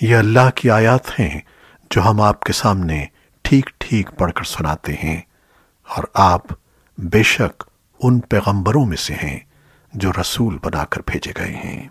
یہ اللہ کی آیات ہیں جو ہم آپ کے سامنے ٹھیک ٹھیک پڑھ کر سناتے ہیں اور آپ بے شک ان پیغمبروں میں سے ہیں جو رسول بنا کر بھیجے گئے ہیں۔